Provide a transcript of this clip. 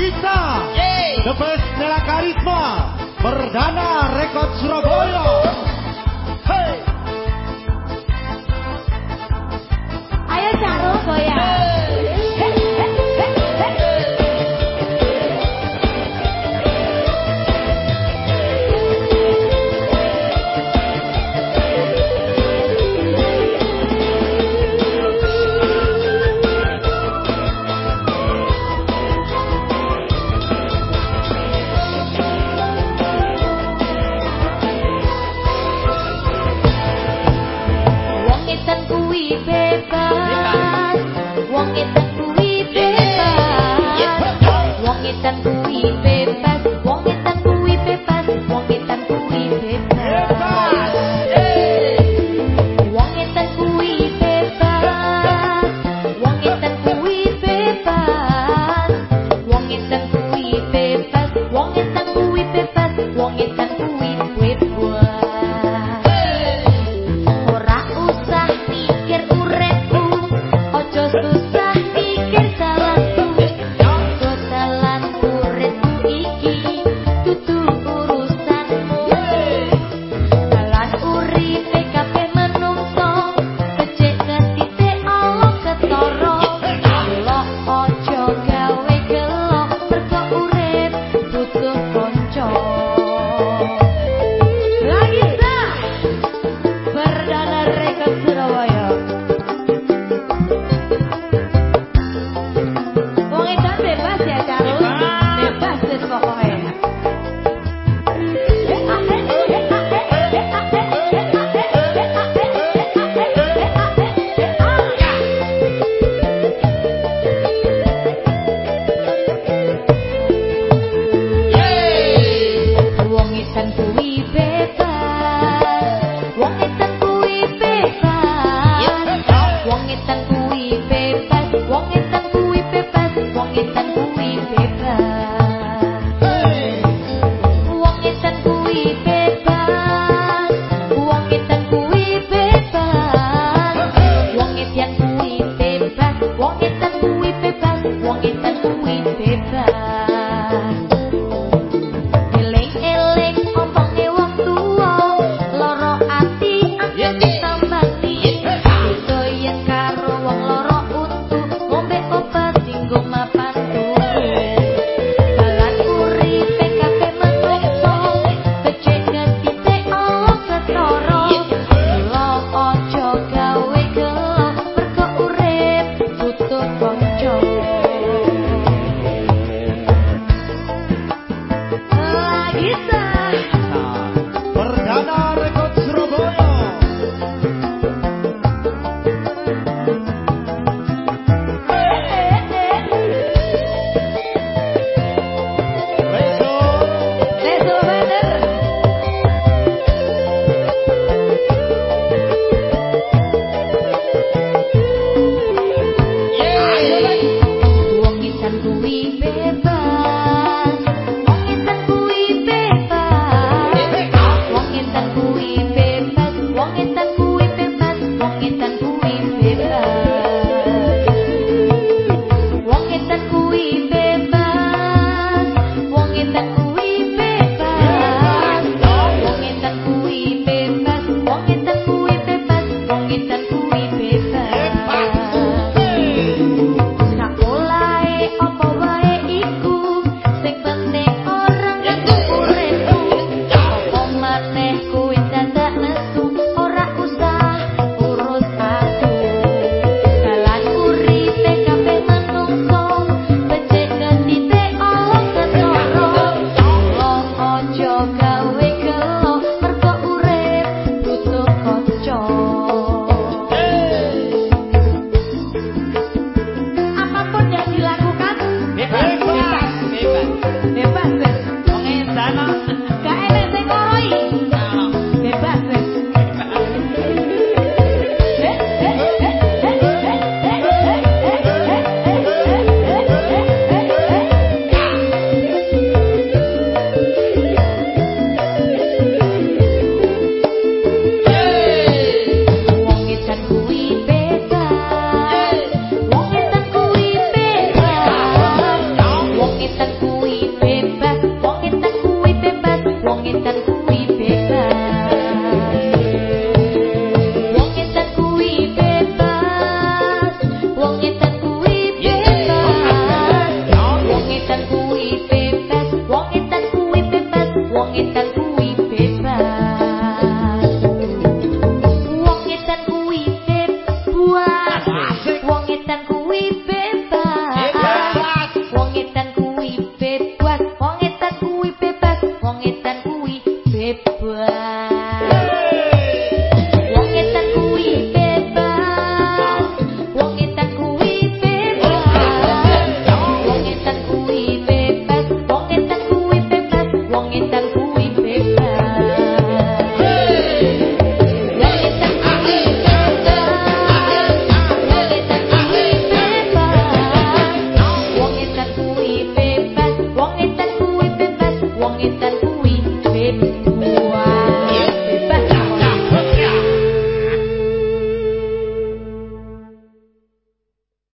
kita. Yeay. The Best Nela Karisma. Perdana bebas wong edan kuwi bebas. Wong edan kuwi bebas. Wong edan